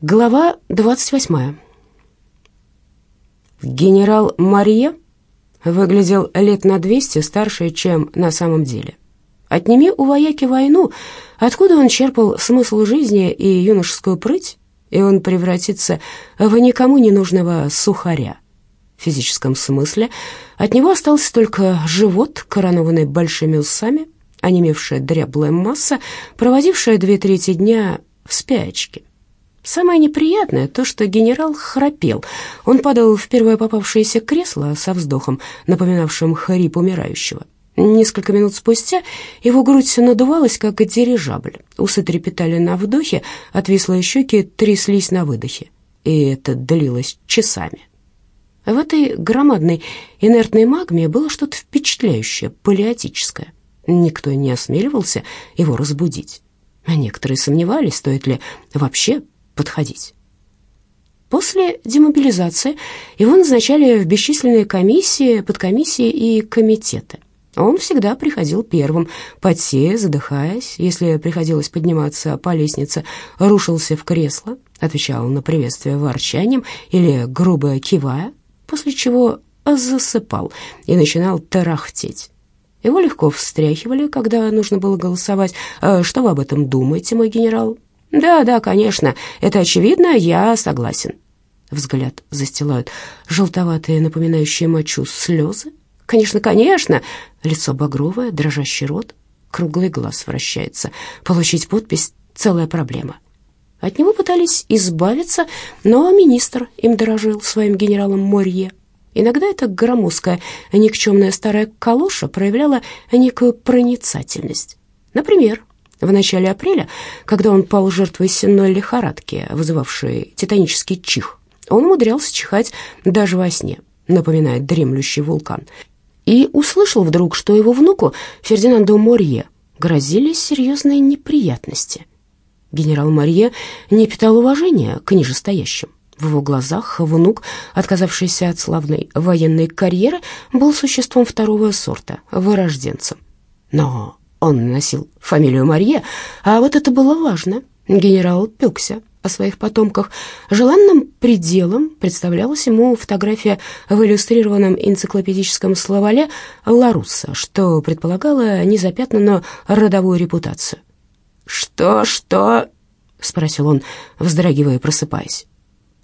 Глава 28. Генерал Мария выглядел лет на 200 старше, чем на самом деле. Отними у вояки войну, откуда он черпал смысл жизни и юношескую прыть, и он превратится в никому не нужного сухаря. В физическом смысле от него остался только живот, коронованный большими усами, онемевшая дряблая масса, проводившая две трети дня в спячке. Самое неприятное то, что генерал храпел. Он падал в первое попавшееся кресло со вздохом, напоминавшим хрип умирающего. Несколько минут спустя его грудь надувалась, как дирижабль. Усы трепетали на вдохе, отвислые щеки тряслись на выдохе. И это длилось часами. В этой громадной инертной магме было что-то впечатляющее, палеотическое. Никто не осмеливался его разбудить. Некоторые сомневались, стоит ли вообще подходить. После демобилизации его назначали в бесчисленные комиссии, подкомиссии и комитеты. Он всегда приходил первым, потея, задыхаясь, если приходилось подниматься по лестнице, рушился в кресло, отвечал на приветствие ворчанием или грубо кивая, после чего засыпал и начинал тарахтеть. Его легко встряхивали, когда нужно было голосовать. «Э, «Что вы об этом думаете, мой генерал?» «Да, да, конечно, это очевидно, я согласен». Взгляд застилают желтоватые, напоминающие мочу, слезы. «Конечно, конечно!» Лицо багровое, дрожащий рот, круглый глаз вращается. Получить подпись — целая проблема. От него пытались избавиться, но министр им дорожил своим генералом Морье. Иногда эта громоздкая, никчемная старая калоша проявляла некую проницательность. Например, в начале апреля, когда он пал жертвой сенной лихорадки, вызывавшей титанический чих, он умудрялся чихать даже во сне, напоминает дремлющий вулкан, и услышал вдруг, что его внуку, Фердинанду Морье, грозили серьезные неприятности. Генерал Морье не питал уважения к нижестоящим. В его глазах внук, отказавшийся от славной военной карьеры, был существом второго сорта, вырожденцем. Но он носил фамилию Марье, а вот это было важно. Генерал пекся о своих потомках. Желанным пределом представлялась ему фотография в иллюстрированном энциклопедическом словаре Ларусса, что предполагало незапятнанную родовую репутацию. «Что, что?» — спросил он, вздрагивая просыпаясь.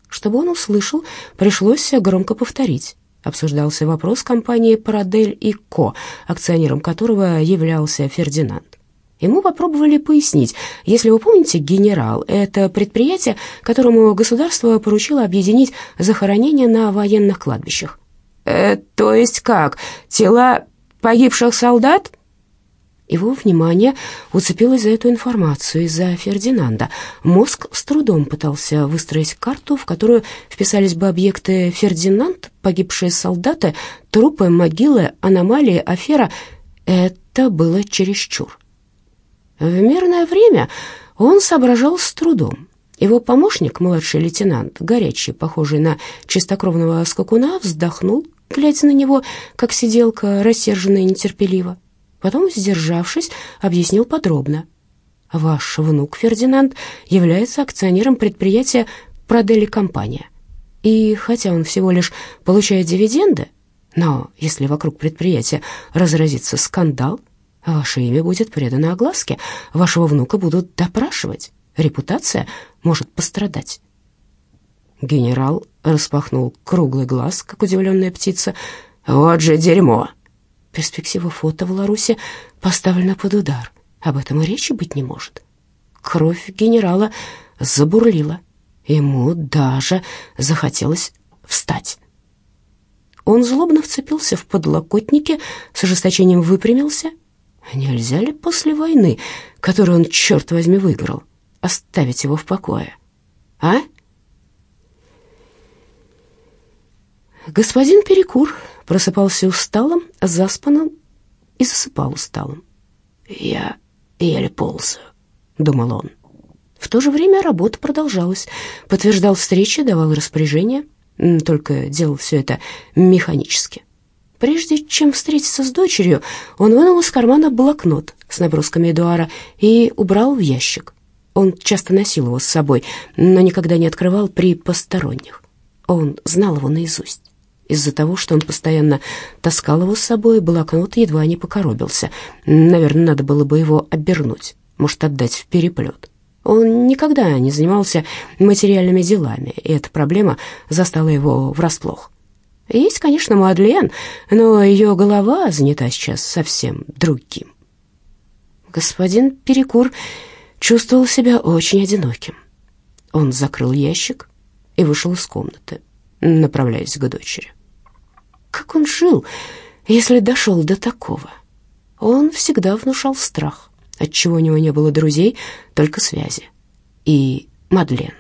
Чтобы он услышал, пришлось громко повторить обсуждался вопрос компании «Парадель и Ко», акционером которого являлся Фердинанд. Ему попробовали пояснить, если вы помните, «Генерал» — это предприятие, которому государство поручило объединить захоронения на военных кладбищах. «Э, «То есть как? Тела погибших солдат?» Его внимание уцепилось за эту информацию из-за Фердинанда. Мозг с трудом пытался выстроить карту, в которую вписались бы объекты Фердинанд, погибшие солдаты, трупы, могилы, аномалии, афера. Это было чересчур. В мирное время он соображал с трудом. Его помощник, младший лейтенант, горячий, похожий на чистокровного скакуна, вздохнул, глядя на него, как сиделка, рассерженная и нетерпеливо. Потом, сдержавшись, объяснил подробно. «Ваш внук Фердинанд является акционером предприятия «Продели компания». И хотя он всего лишь получает дивиденды, но если вокруг предприятия разразится скандал, ваше имя будет предано огласке, вашего внука будут допрашивать, репутация может пострадать». Генерал распахнул круглый глаз, как удивленная птица. «Вот же дерьмо!» Перспектива фото в Ларусе поставлена под удар. Об этом и речи быть не может. Кровь генерала забурлила. Ему даже захотелось встать. Он злобно вцепился в подлокотники, с ожесточением выпрямился. Нельзя ли после войны, которую он, черт возьми, выиграл, оставить его в покое? А? Господин Перекур просыпался усталым, заспанным и засыпал усталым. «Я еле ползаю», — думал он. В то же время работа продолжалась. Подтверждал встречи, давал распоряжения, только делал все это механически. Прежде чем встретиться с дочерью, он вынул из кармана блокнот с набросками Эдуара и убрал в ящик. Он часто носил его с собой, но никогда не открывал при посторонних. Он знал его наизусть. Из-за того, что он постоянно таскал его с собой, блокнот едва не покоробился. Наверное, надо было бы его обернуть, может, отдать в переплет. Он никогда не занимался материальными делами, и эта проблема застала его врасплох. Есть, конечно, Мадлен, но ее голова занята сейчас совсем другим. Господин Перекур чувствовал себя очень одиноким. Он закрыл ящик и вышел из комнаты, направляясь к дочери. Как он жил, если дошел до такого? Он всегда внушал страх, отчего у него не было друзей, только связи. И Мадлен.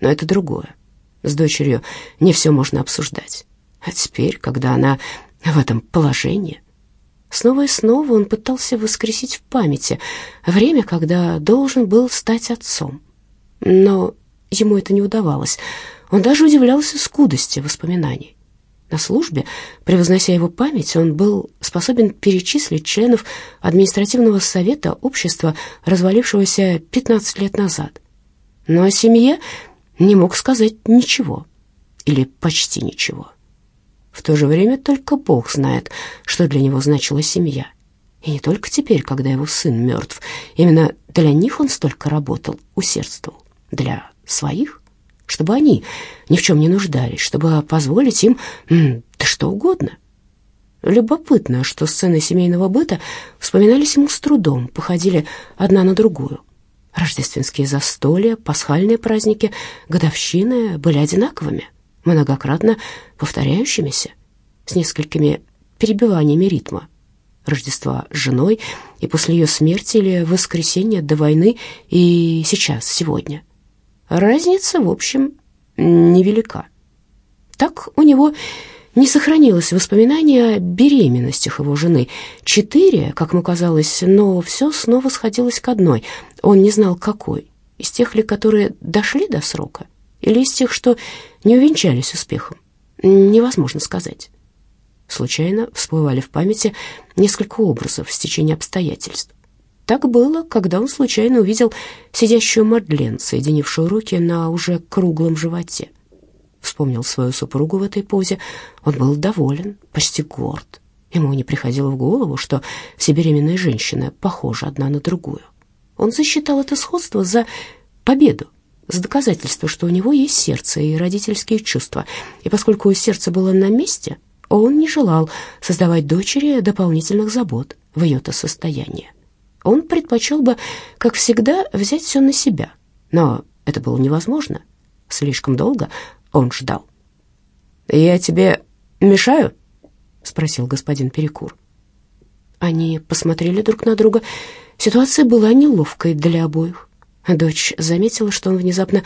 Но это другое. С дочерью не все можно обсуждать. А теперь, когда она в этом положении... Снова и снова он пытался воскресить в памяти время, когда должен был стать отцом. Но ему это не удавалось. Он даже удивлялся скудости воспоминаний. На службе, превознося его память, он был способен перечислить членов административного совета общества, развалившегося 15 лет назад. Но о семье не мог сказать ничего, или почти ничего. В то же время только Бог знает, что для него значила семья. И не только теперь, когда его сын мертв. Именно для них он столько работал, усердствовал. Для своих, чтобы они ни в чем не нуждались, чтобы позволить им да что угодно. Любопытно, что сцены семейного быта вспоминались ему с трудом, походили одна на другую. Рождественские застолья, пасхальные праздники, годовщины были одинаковыми многократно повторяющимися, с несколькими перебиваниями ритма. Рождества с женой и после ее смерти или воскресенья до войны и сейчас, сегодня. Разница, в общем, невелика. Так у него не сохранилось воспоминания о беременностях его жены. Четыре, как ему казалось, но все снова сходилось к одной. Он не знал, какой. Из тех ли, которые дошли до срока, или из тех, что не увенчались успехом, невозможно сказать. Случайно всплывали в памяти несколько образов в течение обстоятельств. Так было, когда он случайно увидел сидящую Мадлен, соединившую руки на уже круглом животе. Вспомнил свою супругу в этой позе. Он был доволен, почти горд. Ему не приходило в голову, что все беременные женщины похожи одна на другую. Он засчитал это сходство за победу с доказательство, что у него есть сердце и родительские чувства. И поскольку сердце было на месте, он не желал создавать дочери дополнительных забот в ее-то состоянии. Он предпочел бы, как всегда, взять все на себя. Но это было невозможно. Слишком долго он ждал. «Я тебе мешаю?» — спросил господин Перекур. Они посмотрели друг на друга. Ситуация была неловкой для обоих. Дочь заметила, что он внезапно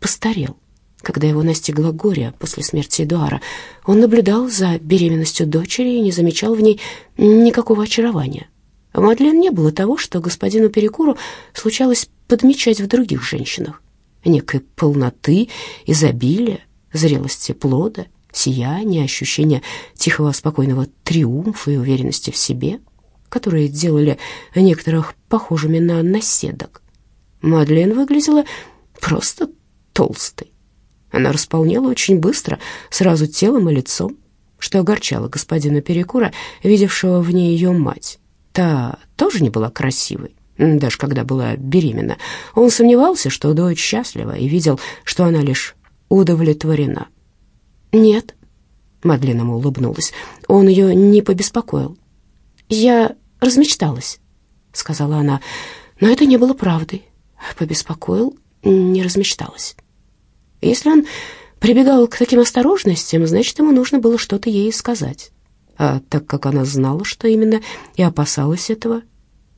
постарел. Когда его настигло горе после смерти Эдуара, он наблюдал за беременностью дочери и не замечал в ней никакого очарования. В Мадлен не было того, что господину Перекуру случалось подмечать в других женщинах. Некой полноты, изобилия, зрелости плода, сияния, ощущения тихого спокойного триумфа и уверенности в себе, которые делали некоторых похожими на наседок. Мадлен выглядела просто толстой. Она располнела очень быстро, сразу телом и лицом, что огорчало господина Перекура, видевшего в ней ее мать. Та тоже не была красивой, даже когда была беременна. Он сомневался, что дочь счастлива, и видел, что она лишь удовлетворена. «Нет», — Мадлен ему улыбнулась, — он ее не побеспокоил. «Я размечталась», — сказала она, — но это не было правдой побеспокоил, не размечталась. Если он прибегал к таким осторожностям, значит, ему нужно было что-то ей сказать. А так как она знала, что именно, и опасалась этого,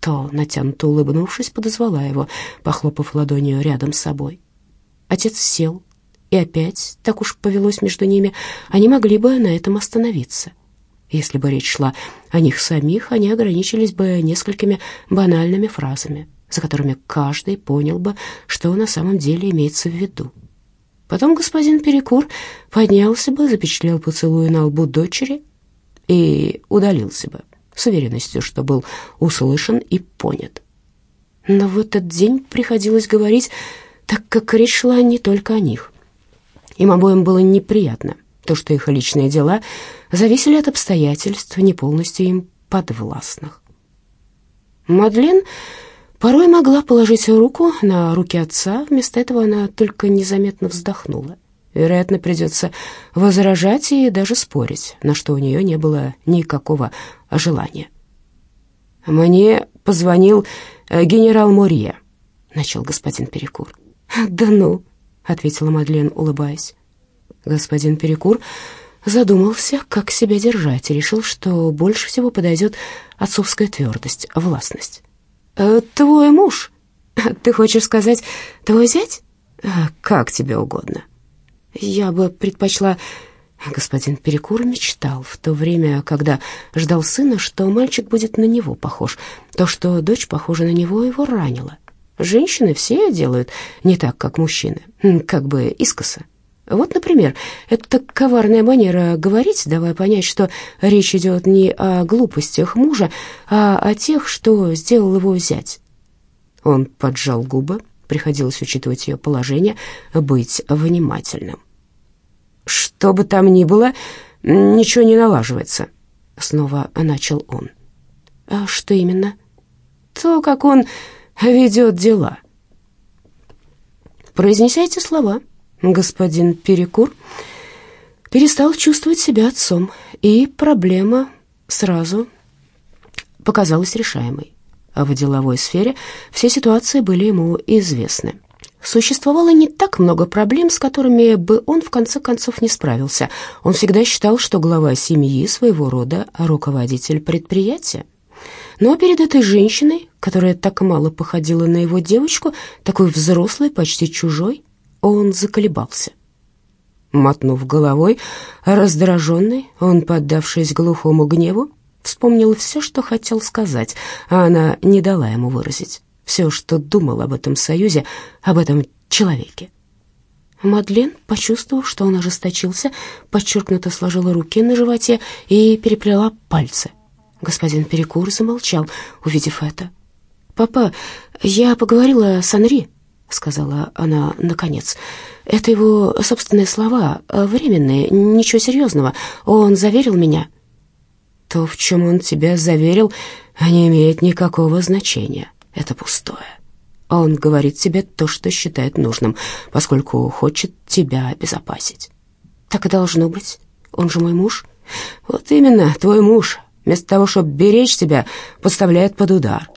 то, натянуто улыбнувшись, подозвала его, похлопав ладонью рядом с собой. Отец сел, и опять, так уж повелось между ними, они могли бы на этом остановиться. Если бы речь шла о них самих, они ограничились бы несколькими банальными фразами за которыми каждый понял бы, что на самом деле имеется в виду. Потом господин Перекур поднялся бы, запечатлел поцелуй на лбу дочери и удалился бы с уверенностью, что был услышан и понят. Но в этот день приходилось говорить, так как речь шла не только о них. Им обоим было неприятно то, что их личные дела зависели от обстоятельств, не полностью им подвластных. Мадлен порой могла положить руку на руки отца, вместо этого она только незаметно вздохнула. Вероятно, придется возражать и даже спорить, на что у нее не было никакого желания. «Мне позвонил э, генерал Морье», — начал господин Перекур. «Да ну», — ответила Мадлен, улыбаясь. Господин Перекур задумался, как себя держать, и решил, что больше всего подойдет отцовская твердость, властность. «Э, «Твой муж? Ты хочешь сказать, твой зять?» «Как тебе угодно». «Я бы предпочла...» Господин Перекур мечтал в то время, когда ждал сына, что мальчик будет на него похож. То, что дочь похожа на него, его ранило. Женщины все делают не так, как мужчины, как бы искоса. Вот, например, эта коварная манера говорить, давая понять, что речь идет не о глупостях мужа, а о тех, что сделал его зять. Он поджал губы, приходилось учитывать ее положение, быть внимательным. «Что бы там ни было, ничего не налаживается», — снова начал он. «А что именно?» «То, как он ведет дела». Произнеся эти слова, господин Перекур перестал чувствовать себя отцом, и проблема сразу показалась решаемой. А в деловой сфере все ситуации были ему известны. Существовало не так много проблем, с которыми бы он в конце концов не справился. Он всегда считал, что глава семьи своего рода руководитель предприятия. Но перед этой женщиной, которая так мало походила на его девочку, такой взрослой, почти чужой, он заколебался. Мотнув головой, раздраженный, он, поддавшись глухому гневу, вспомнил все, что хотел сказать, а она не дала ему выразить. Все, что думал об этом союзе, об этом человеке. Мадлен, почувствовав, что он ожесточился, подчеркнуто сложила руки на животе и переплела пальцы. Господин Перекур замолчал, увидев это. «Папа, я поговорила с Анри», — сказала она наконец. «Это его собственные слова, временные, ничего серьезного. Он заверил меня». «То, в чем он тебя заверил, не имеет никакого значения. Это пустое. Он говорит тебе то, что считает нужным, поскольку хочет тебя обезопасить». «Так и должно быть. Он же мой муж». «Вот именно, твой муж. Вместо того, чтобы беречь тебя, подставляет под удар».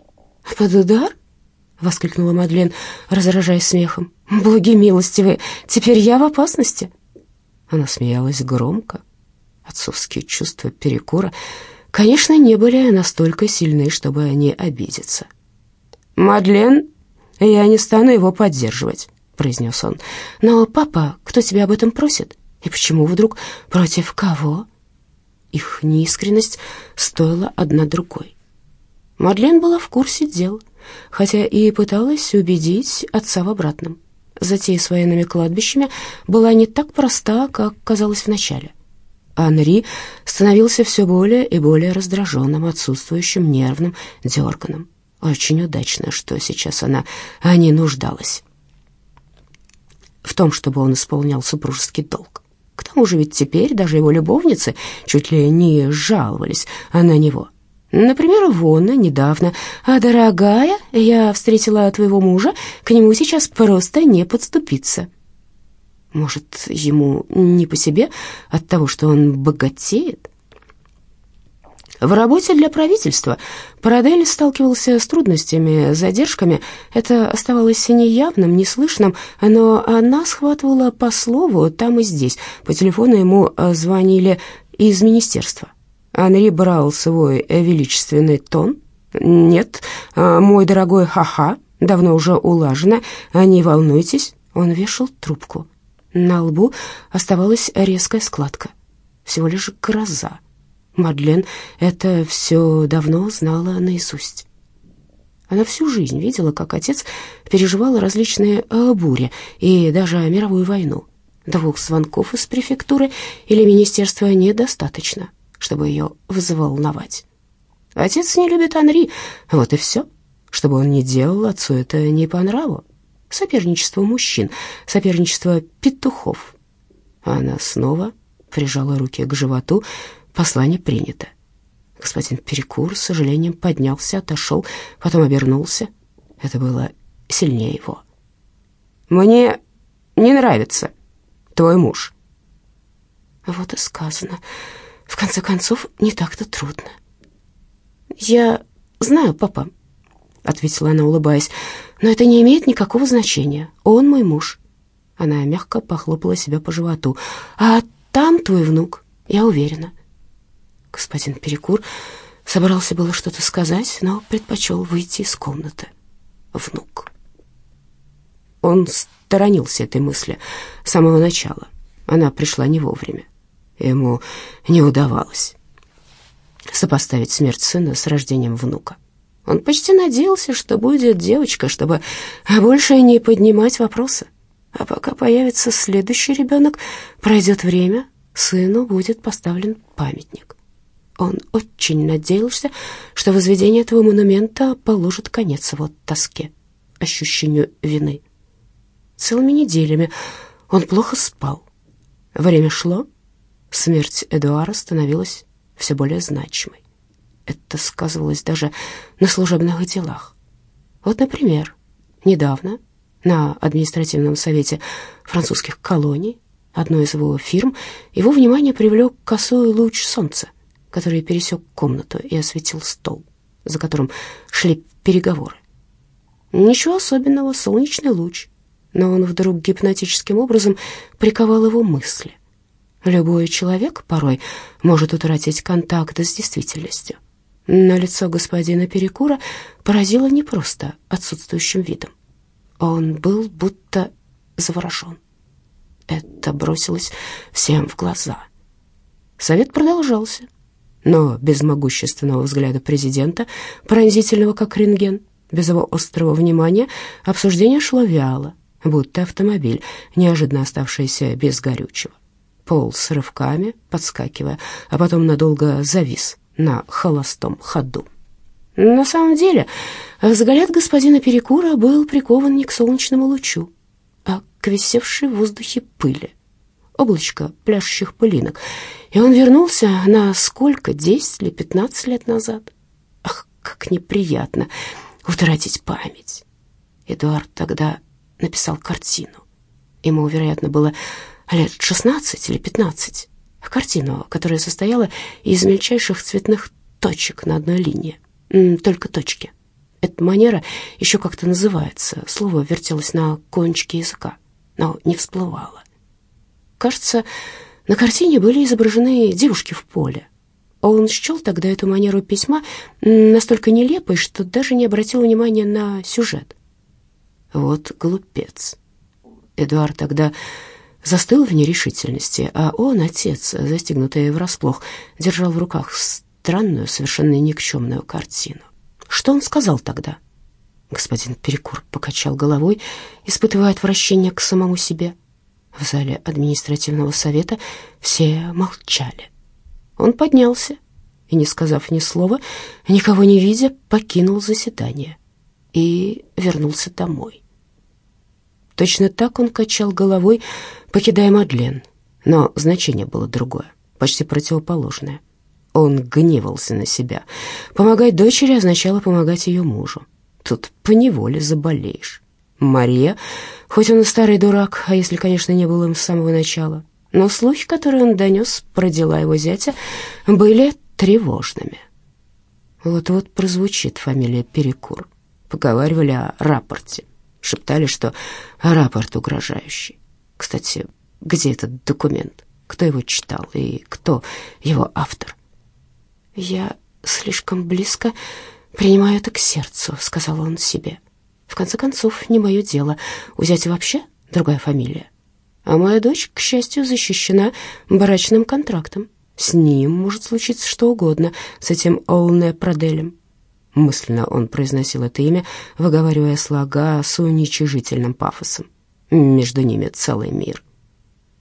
«Под удар?» — воскликнула Мадлен, разражаясь смехом. «Боги милостивые, теперь я в опасности!» Она смеялась громко. Отцовские чувства перекура, конечно, не были настолько сильны, чтобы не обидеться. «Мадлен, я не стану его поддерживать», — произнес он. «Но, папа, кто тебя об этом просит? И почему вдруг против кого?» Их неискренность стоила одна другой. Мадлен была в курсе дел хотя и пыталась убедить отца в обратном. Затея с военными кладбищами была не так проста, как казалось вначале. Анри становился все более и более раздраженным, отсутствующим, нервным, дерганым. Очень удачно, что сейчас она а не нуждалась в том, чтобы он исполнял супружеский долг. К тому же ведь теперь даже его любовницы чуть ли не жаловались на него. Например, Вона недавно. А, дорогая, я встретила твоего мужа, к нему сейчас просто не подступиться. Может, ему не по себе от того, что он богатеет? В работе для правительства Парадель сталкивался с трудностями, задержками. Это оставалось неявным, неслышным, но она схватывала по слову там и здесь. По телефону ему звонили из министерства. Анри брал свой величественный тон. «Нет, а, мой дорогой ха-ха, давно уже улажено, а не волнуйтесь». Он вешал трубку. На лбу оставалась резкая складка. Всего лишь гроза. Мадлен это все давно знала наизусть. Она всю жизнь видела, как отец переживал различные э, бури и даже мировую войну. Двух звонков из префектуры или министерства недостаточно чтобы ее взволновать. Отец не любит Анри, вот и все. Что бы он ни делал, отцу это не по нраву. Соперничество мужчин, соперничество петухов. Она снова прижала руки к животу. Послание принято. Господин Перекур с сожалением поднялся, отошел, потом обернулся. Это было сильнее его. «Мне не нравится твой муж». Вот и сказано. В конце концов, не так-то трудно. «Я знаю, папа», — ответила она, улыбаясь, «но это не имеет никакого значения. Он мой муж». Она мягко похлопала себя по животу. «А там твой внук, я уверена». Господин Перекур собрался было что-то сказать, но предпочел выйти из комнаты. Внук. Он сторонился этой мысли с самого начала. Она пришла не вовремя. Ему не удавалось сопоставить смерть сына с рождением внука. Он почти надеялся, что будет девочка, чтобы больше не поднимать вопросы. А пока появится следующий ребенок, пройдет время, сыну будет поставлен памятник. Он очень надеялся, что возведение этого монумента положит конец его тоске, ощущению вины. Целыми неделями он плохо спал. Время шло, смерть Эдуара становилась все более значимой. Это сказывалось даже на служебных делах. Вот, например, недавно на административном совете французских колоний одной из его фирм его внимание привлек косой луч солнца, который пересек комнату и осветил стол, за которым шли переговоры. Ничего особенного, солнечный луч, но он вдруг гипнотическим образом приковал его мысли. Любой человек порой может утратить контакт с действительностью. Но лицо господина Перекура поразило не просто отсутствующим видом. Он был будто заворожен. Это бросилось всем в глаза. Совет продолжался, но без могущественного взгляда президента, пронзительного как рентген, без его острого внимания, обсуждение шло вяло, будто автомобиль, неожиданно оставшийся без горючего. Пол с рывками, подскакивая, а потом надолго завис на холостом ходу. На самом деле, взгляд господина Перекура был прикован не к солнечному лучу, а к висевшей в воздухе пыли, облачко пляшущих пылинок, и он вернулся на сколько, десять или пятнадцать лет назад. Ах, как неприятно утратить память. Эдуард тогда написал картину. Ему, вероятно, было лет шестнадцать или пятнадцать. Картину, которая состояла из мельчайших цветных точек на одной линии. Только точки. Эта манера еще как-то называется. Слово вертелось на кончике языка, но не всплывало. Кажется, на картине были изображены девушки в поле. Он счел тогда эту манеру письма настолько нелепой, что даже не обратил внимания на сюжет. Вот глупец. Эдуард тогда застыл в нерешительности, а он, отец, застигнутый врасплох, держал в руках странную, совершенно никчемную картину. Что он сказал тогда? Господин Перекур покачал головой, испытывая отвращение к самому себе. В зале административного совета все молчали. Он поднялся и, не сказав ни слова, никого не видя, покинул заседание и вернулся домой. Точно так он качал головой, покидая Мадлен, но значение было другое, почти противоположное. Он гневался на себя. Помогать дочери означало помогать ее мужу. Тут поневоле заболеешь. Мария, хоть он и старый дурак, а если, конечно, не был им с самого начала, но слухи, которые он донес про дела его зятя, были тревожными. Вот-вот прозвучит фамилия Перекур. Поговаривали о рапорте. Шептали, что рапорт угрожающий. Кстати, где этот документ? Кто его читал и кто его автор? «Я слишком близко принимаю это к сердцу», — сказал он себе. «В конце концов, не мое дело. У зятя вообще другая фамилия. А моя дочь, к счастью, защищена брачным контрактом. С ним может случиться что угодно, с этим Олне Проделем. Мысленно он произносил это имя, выговаривая слога с уничижительным пафосом. Между ними целый мир.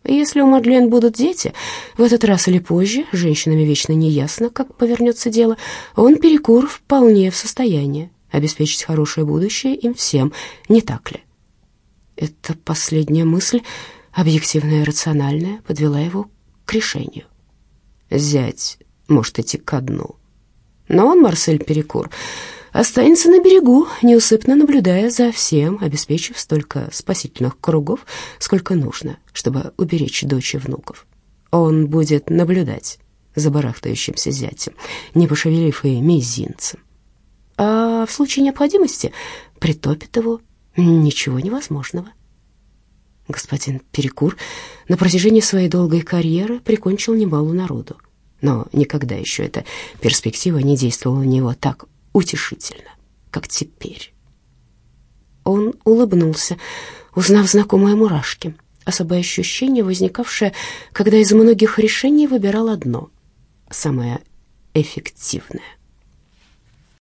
Если у Мадлен будут дети, в этот раз или позже, женщинами вечно неясно, как повернется дело, он перекур вполне в состоянии обеспечить хорошее будущее им всем, не так ли? Эта последняя мысль, объективная и рациональная, подвела его к решению. Зять может идти ко дну. Но он, Марсель Перекур, останется на берегу, неусыпно наблюдая за всем, обеспечив столько спасительных кругов, сколько нужно, чтобы уберечь дочь и внуков. Он будет наблюдать за барахтающимся зятем, не пошевелив и мизинцем. А в случае необходимости притопит его ничего невозможного. Господин Перекур на протяжении своей долгой карьеры прикончил немало народу, но никогда еще эта перспектива не действовала на него так утешительно, как теперь. Он улыбнулся, узнав знакомые мурашки, особое ощущение, возникавшее, когда из многих решений выбирал одно, самое эффективное.